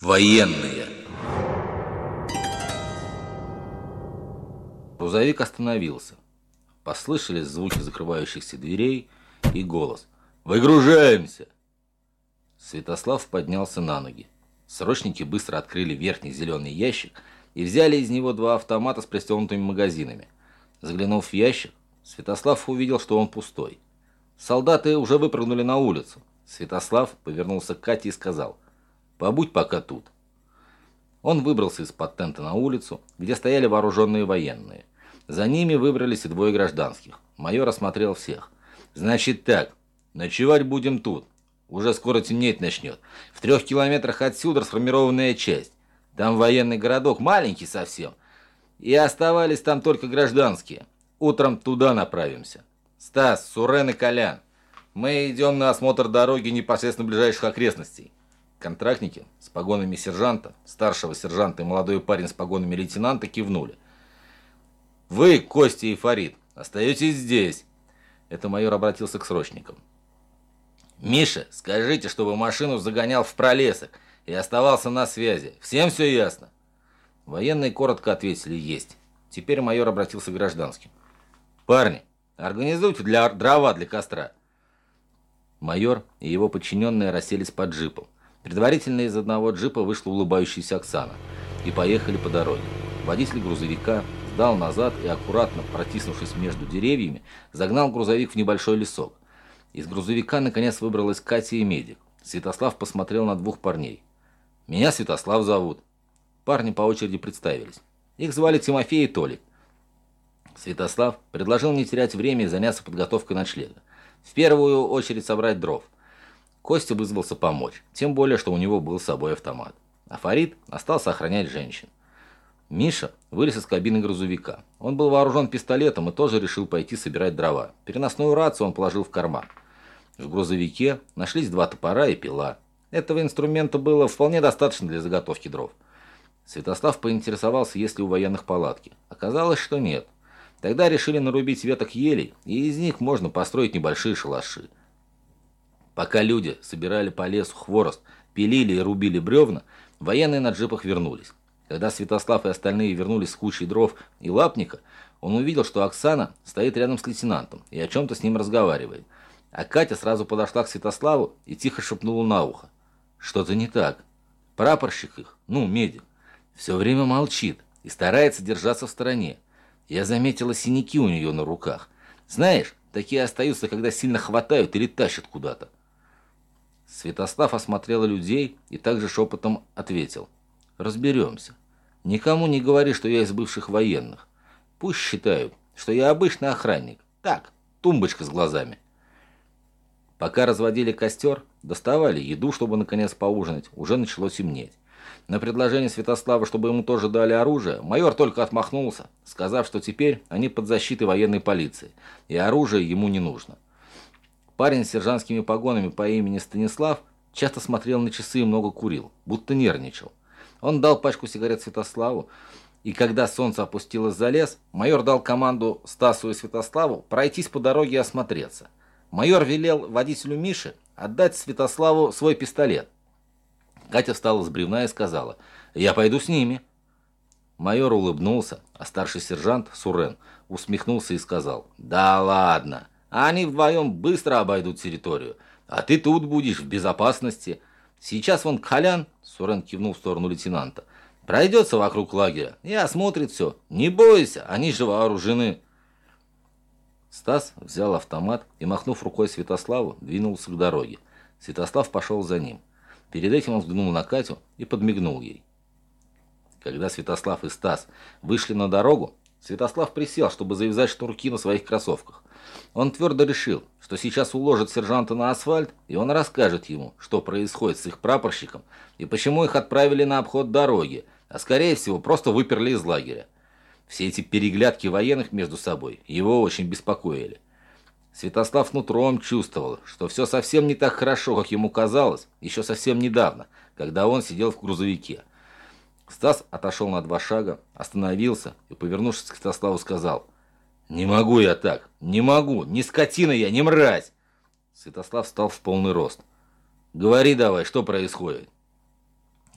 Военные. Грузовик остановился. Послышались звуки закрывающихся дверей и голос. «Выгружаемся!» Святослав поднялся на ноги. Срочники быстро открыли верхний зеленый ящик и взяли из него два автомата с пристегнутыми магазинами. Заглянув в ящик, Святослав увидел, что он пустой. Солдаты уже выпрыгнули на улицу. Святослав повернулся к Кате и сказал – Побудь пока тут. Он выбрался из-под тента на улицу, где стояли вооруженные военные. За ними выбрались и двое гражданских. Майор осмотрел всех. «Значит так, ночевать будем тут. Уже скоро темнеть начнет. В трех километрах отсюда сформированная часть. Там военный городок, маленький совсем. И оставались там только гражданские. Утром туда направимся. Стас, Сурен и Колян. Мы идем на осмотр дороги непосредственно ближайших окрестностей. Контрактники с погонами сержанта, старшего сержанта и молодой парень с погонами лейтенанта кивнули. «Вы, Костя и Фарид, остаетесь здесь!» Это майор обратился к срочникам. «Миша, скажите, чтобы машину загонял в пролесок и оставался на связи. Всем все ясно?» Военные коротко ответили «Есть». Теперь майор обратился к гражданским. «Парни, организуйте для дрова для костра». Майор и его подчиненные расселись под джипом. Предварительно из одного джипа вышла улыбающаяся Оксана и поехали по дороге. Водитель грузовика сдал назад и, аккуратно протиснувшись между деревьями, загнал грузовик в небольшой лесок. Из грузовика наконец выбралась Катя и медик. Святослав посмотрел на двух парней. «Меня Святослав зовут». Парни по очереди представились. Их звали Тимофей и Толик. Святослав предложил не терять время и заняться подготовкой ночлега. В первую очередь собрать дров – Костя вызвался помочь, тем более, что у него был с собой автомат. А Фарид остался охранять женщин. Миша вылез из кабины грузовика. Он был вооружен пистолетом и тоже решил пойти собирать дрова. Переносную рацию он положил в карман. В грузовике нашлись два топора и пила. Этого инструмента было вполне достаточно для заготовки дров. Святослав поинтересовался, есть ли у военных палатки. Оказалось, что нет. Тогда решили нарубить веток елей, и из них можно построить небольшие шалаши. Пока люди собирали по лесу хворост, пилили и рубили бревна, военные на джипах вернулись. Когда Святослав и остальные вернулись с кучей дров и лапника, он увидел, что Оксана стоит рядом с лейтенантом и о чем-то с ним разговаривает. А Катя сразу подошла к Святославу и тихо шепнула на ухо. Что-то не так. Прапорщик их, ну, медик, все время молчит и старается держаться в стороне. Я заметила синяки у нее на руках. Знаешь, такие остаются, когда сильно хватают или тащат куда-то. Святослав осмотрел людей и также шепотом ответил. «Разберемся. Никому не говори, что я из бывших военных. Пусть считают, что я обычный охранник. Так, тумбочка с глазами». Пока разводили костер, доставали еду, чтобы наконец поужинать, уже начало темнеть. На предложение Святослава, чтобы ему тоже дали оружие, майор только отмахнулся, сказав, что теперь они под защитой военной полиции, и оружие ему не нужно. Парень с сержантскими погонами по имени Станислав часто смотрел на часы и много курил, будто нервничал. Он дал пачку сигарет Святославу, и когда солнце опустилось за лес, майор дал команду Стасу и Святославу пройтись по дороге и осмотреться. Майор велел водителю Миши отдать Святославу свой пистолет. Катя встала с бревна и сказала, «Я пойду с ними». Майор улыбнулся, а старший сержант, Сурен, усмехнулся и сказал, «Да ладно, они вдвоем быстро обойдут территорию. А ты тут будешь в безопасности. Сейчас вон Колян, Сурен кивнул в сторону лейтенанта, пройдется вокруг лагеря и осмотрит все. Не бойся, они же вооружены. Стас взял автомат и, махнув рукой Святославу, двинулся к дороге. Святослав пошел за ним. Перед этим он взглянул на Катю и подмигнул ей. Когда Святослав и Стас вышли на дорогу, Святослав присел, чтобы завязать шнурки на своих кроссовках. Он твердо решил, что сейчас уложит сержанта на асфальт, и он расскажет ему, что происходит с их прапорщиком и почему их отправили на обход дороги, а скорее всего просто выперли из лагеря. Все эти переглядки военных между собой его очень беспокоили. Святослав нутром чувствовал, что все совсем не так хорошо, как ему казалось, еще совсем недавно, когда он сидел в грузовике. Стас отошел на два шага, остановился и, повернувшись к Святославу, сказал – «Не могу я так! Не могу! Не скотина я, не мразь!» Святослав встал в полный рост. «Говори давай, что происходит?»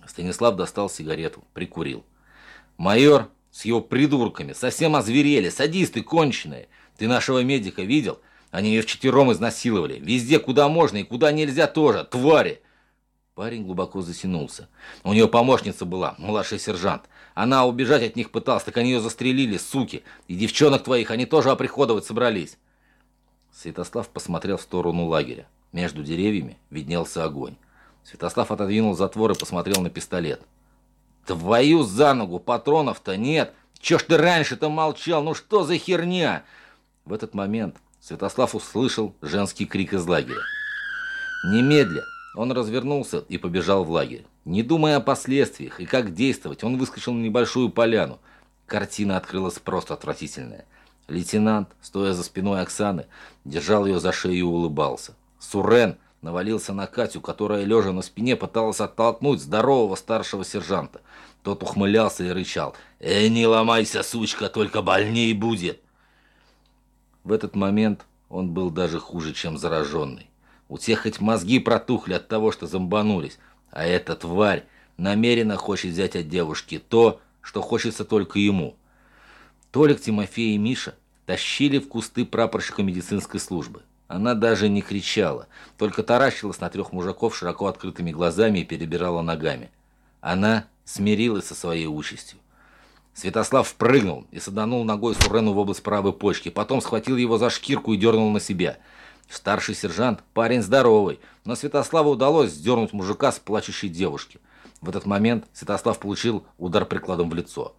Станислав достал сигарету, прикурил. «Майор с его придурками совсем озверели, садисты конченые. Ты нашего медика видел? Они ее вчетвером изнасиловали. Везде, куда можно и куда нельзя тоже. Твари!» Парень глубоко затянулся. У нее помощница была, младший сержант. Она убежать от них пыталась, так они ее застрелили, суки. И девчонок твоих они тоже оприходовать собрались. Святослав посмотрел в сторону лагеря. Между деревьями виднелся огонь. Святослав отодвинул затвор и посмотрел на пистолет. «Твою за ногу! Патронов-то нет! Чё ж ты раньше-то молчал? Ну что за херня?» В этот момент Святослав услышал женский крик из лагеря. Немедля он развернулся и побежал в лагерь. Не думая о последствиях и как действовать, он выскочил на небольшую поляну. Картина открылась просто отвратительная. Лейтенант, стоя за спиной Оксаны, держал ее за шею и улыбался. Сурен навалился на Катю, которая, лежа на спине, пыталась оттолкнуть здорового старшего сержанта. Тот ухмылялся и рычал. «Эй, не ломайся, сучка, только больней будет!» В этот момент он был даже хуже, чем зараженный. У тех хоть мозги протухли от того, что зомбанулись. А эта тварь намеренно хочет взять от девушки то, что хочется только ему. Толик, Тимофей и Миша тащили в кусты прапорщика медицинской службы. Она даже не кричала, только таращилась на трех мужиков широко открытыми глазами и перебирала ногами. Она смирилась со своей участью. Святослав впрыгнул и саданул ногой Сурену в область правой почки, потом схватил его за шкирку и дернул на себя – Старший сержант – парень здоровый, но Святославу удалось сдернуть мужика с плачущей девушки. В этот момент Святослав получил удар прикладом в лицо.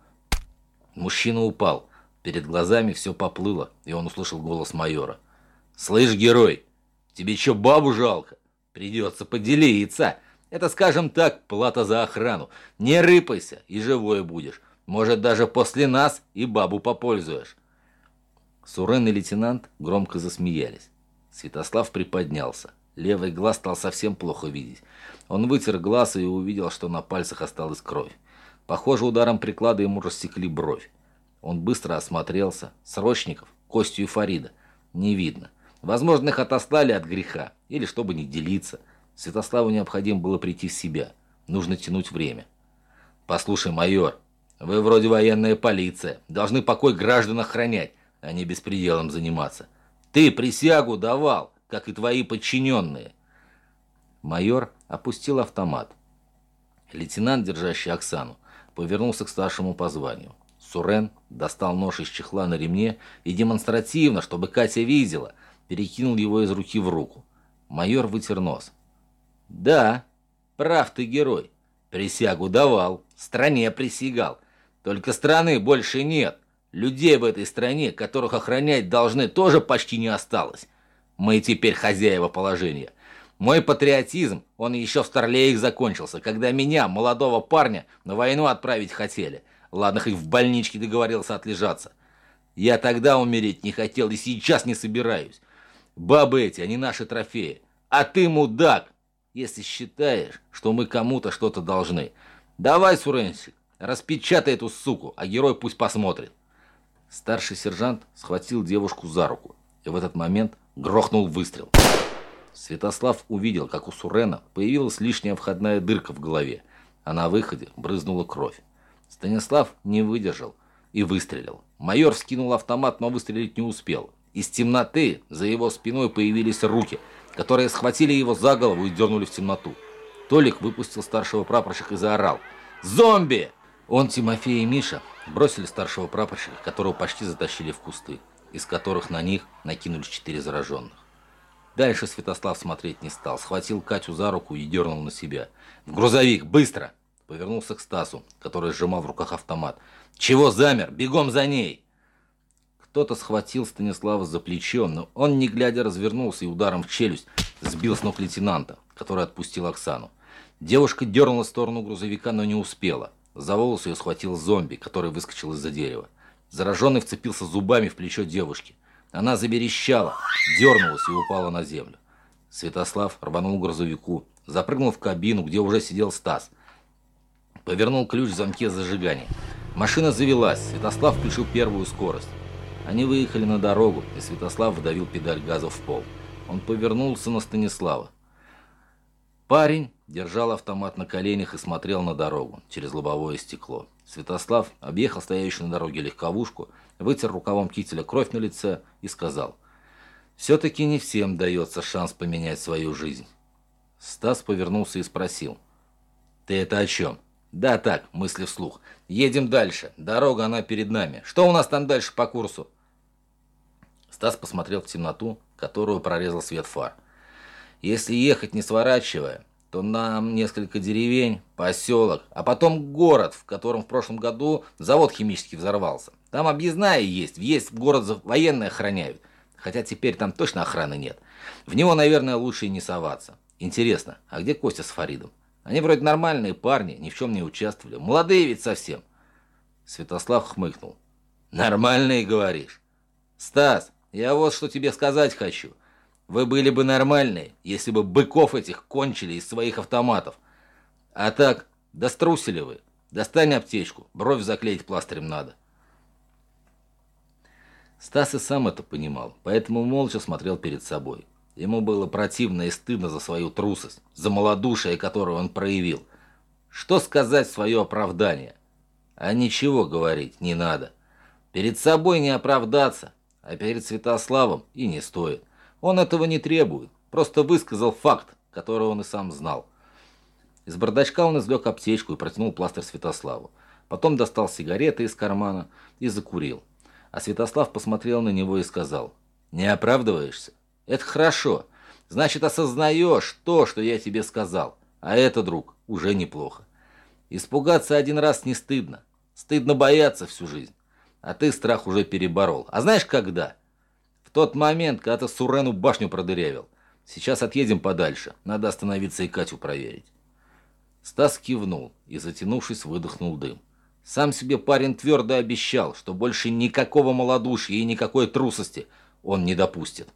Мужчина упал. Перед глазами все поплыло, и он услышал голос майора. «Слышь, герой, тебе что, бабу жалко? Придется поделиться. Это, скажем так, плата за охрану. Не рыпайся, и живой будешь. Может, даже после нас и бабу попользуешь». Сурен и лейтенант громко засмеялись. Святослав приподнялся. Левый глаз стал совсем плохо видеть. Он вытер глаз и увидел, что на пальцах осталась кровь. Похоже, ударом приклада ему рассекли бровь. Он быстро осмотрелся. Срочников, Костю и Фарида. Не видно. Возможно, их отослали от греха. Или чтобы не делиться. Святославу необходимо было прийти в себя. Нужно тянуть время. «Послушай, майор, вы вроде военная полиция. Должны покой граждан охранять, а не беспределом заниматься. Ты присягу давал, как и твои подчиненные. Майор опустил автомат. Лейтенант, держащий Оксану, повернулся к старшему по званию. Сурен достал нож из чехла на ремне и демонстративно, чтобы Катя видела, перекинул его из руки в руку. Майор вытер нос. «Да, прав ты, герой. Присягу давал, стране присягал. Только страны больше нет. Людей в этой стране, которых охранять должны, тоже почти не осталось. Мы теперь хозяева положения. Мой патриотизм, он еще в Старлеях закончился, когда меня, молодого парня, на войну отправить хотели. Ладно, хоть в больничке договорился отлежаться. Я тогда умереть не хотел и сейчас не собираюсь. Бабы эти, они наши трофеи. А ты мудак, если считаешь, что мы кому-то что-то должны. Давай, Суренсик, распечатай эту суку, а герой пусть посмотрит. Старший сержант схватил девушку за руку, и в этот момент грохнул выстрел. Святослав увидел, как у Сурена появилась лишняя входная дырка в голове, а на выходе брызнула кровь. Станислав не выдержал и выстрелил. Майор вскинул автомат, но выстрелить не успел. Из темноты за его спиной появились руки, которые схватили его за голову и дернули в темноту. Толик выпустил старшего прапорщика и заорал «Зомби!» Он, Тимофей и Миша бросили старшего прапорщика, которого почти затащили в кусты, из которых на них накинулись четыре зараженных. Дальше Святослав смотреть не стал, схватил Катю за руку и дернул на себя. «В грузовик! Быстро!» Повернулся к Стасу, который сжимал в руках автомат. «Чего замер? Бегом за ней!» Кто-то схватил Станислава за плечо, но он, не глядя, развернулся и ударом в челюсть сбил с ног лейтенанта, который отпустил Оксану. Девушка дернула в сторону грузовика, но не успела. За волосы ее схватил зомби, который выскочил из-за дерева. Зараженный вцепился зубами в плечо девушки. Она заберещала, дернулась и упала на землю. Святослав рванул к грузовику, запрыгнул в кабину, где уже сидел Стас. Повернул ключ в замке зажигания. Машина завелась, Святослав включил первую скорость. Они выехали на дорогу, и Святослав вдавил педаль газа в пол. Он повернулся на Станислава. Парень держал автомат на коленях и смотрел на дорогу через лобовое стекло. Святослав объехал стоящую на дороге легковушку, вытер рукавом кителя кровь на лице и сказал, «Все-таки не всем дается шанс поменять свою жизнь». Стас повернулся и спросил, «Ты это о чем?» «Да так, мысли вслух. Едем дальше. Дорога, она перед нами. Что у нас там дальше по курсу?» Стас посмотрел в темноту, которую прорезал свет фар. «Если ехать не сворачивая, то нам несколько деревень, поселок, а потом город, в котором в прошлом году завод химический взорвался. Там объездная есть, есть в город военные охраняют. Хотя теперь там точно охраны нет. В него, наверное, лучше и не соваться. Интересно, а где Костя с Фаридом? Они вроде нормальные парни, ни в чем не участвовали. Молодые ведь совсем. Святослав хмыкнул. Нормальные, говоришь? Стас, я вот что тебе сказать хочу. Вы были бы нормальные, если бы быков этих кончили из своих автоматов. А так, дострусили вы. Достань аптечку, бровь заклеить пластырем надо. Стас и сам это понимал, поэтому молча смотрел перед собой. Ему было противно и стыдно за свою трусость, за малодушие, которое он проявил. Что сказать в свое оправдание? А ничего говорить не надо. Перед собой не оправдаться, а перед Святославом и не стоит. Он этого не требует, просто высказал факт, который он и сам знал. Из бардачка он извлек аптечку и протянул пластырь Святославу. Потом достал сигареты из кармана и закурил. А Святослав посмотрел на него и сказал, «Не оправдываешься? Это хорошо. Значит, осознаешь то, что я тебе сказал. А это, друг, уже неплохо. Испугаться один раз не стыдно. Стыдно бояться всю жизнь. А ты страх уже переборол. А знаешь, когда? Тот момент, когда Сурену башню продырявил. Сейчас отъедем подальше. Надо остановиться и Катю проверить. Стас кивнул и, затянувшись, выдохнул дым. Сам себе парень твердо обещал, что больше никакого малодушия и никакой трусости он не допустит.